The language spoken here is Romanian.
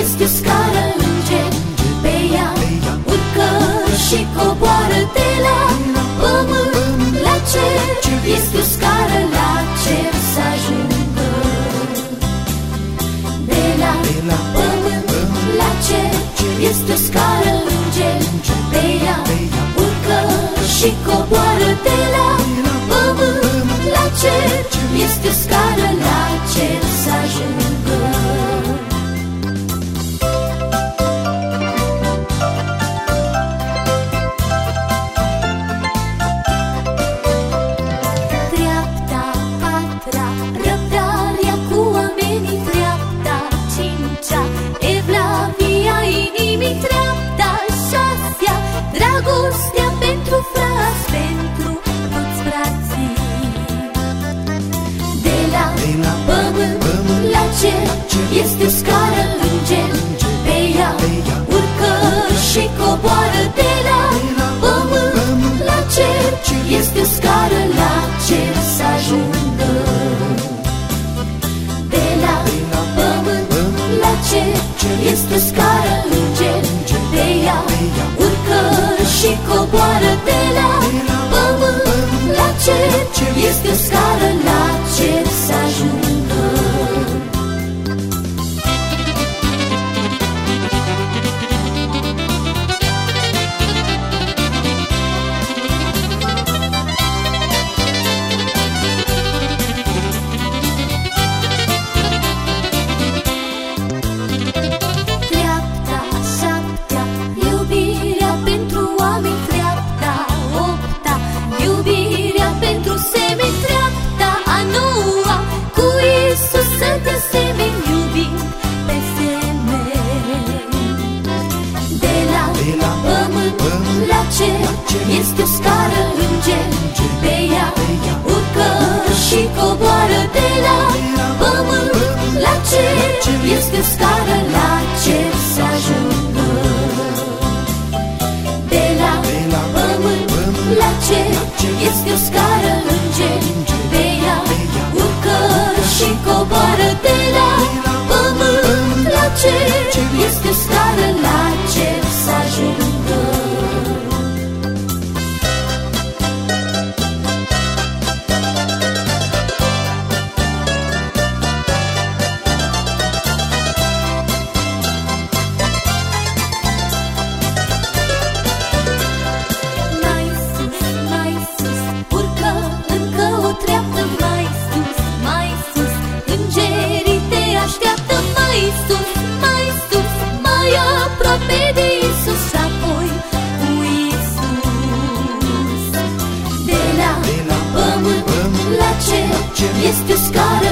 este o scară înger Pe ea. Pe ea urcă și coboară de la pământ. La cer Este o scară la cer să ajungă. De la De la pământ la cer Este o scară înger Pe ea. Urcă și coboară de la pământ. La cer Este o scară este o scară înger Pe ea. Pe ea. Urcă și coboară de la pământ. la cer. Este o scară la cer să ajungă. De la pământ. la cer. Este o scară înger Pe ea. urcă și coboară de la la cer Este o scară la cer să ajungă. De la De la pământ pământ la cer Este o scară înger Pe ea urcă și coboară. De la pământ la cer Este o scară la cer życiem jest pyskara